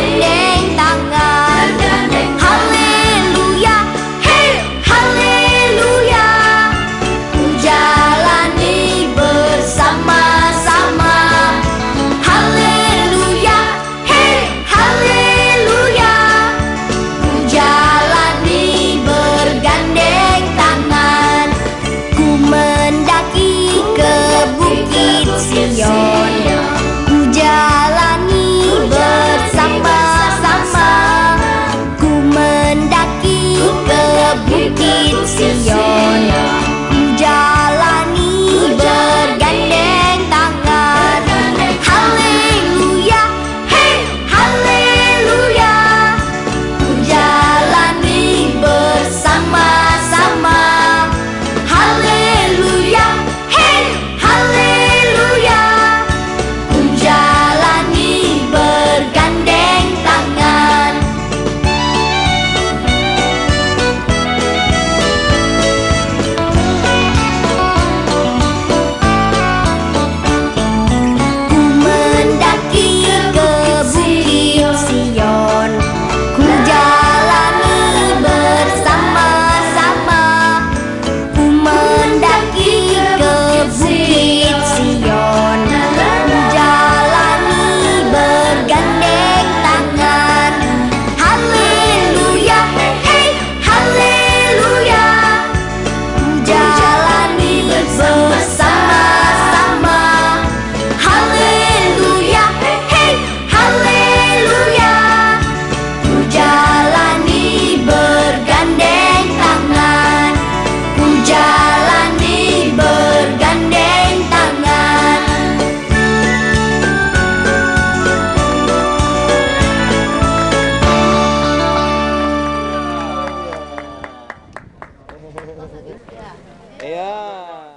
Yeah. Sim, e Iya.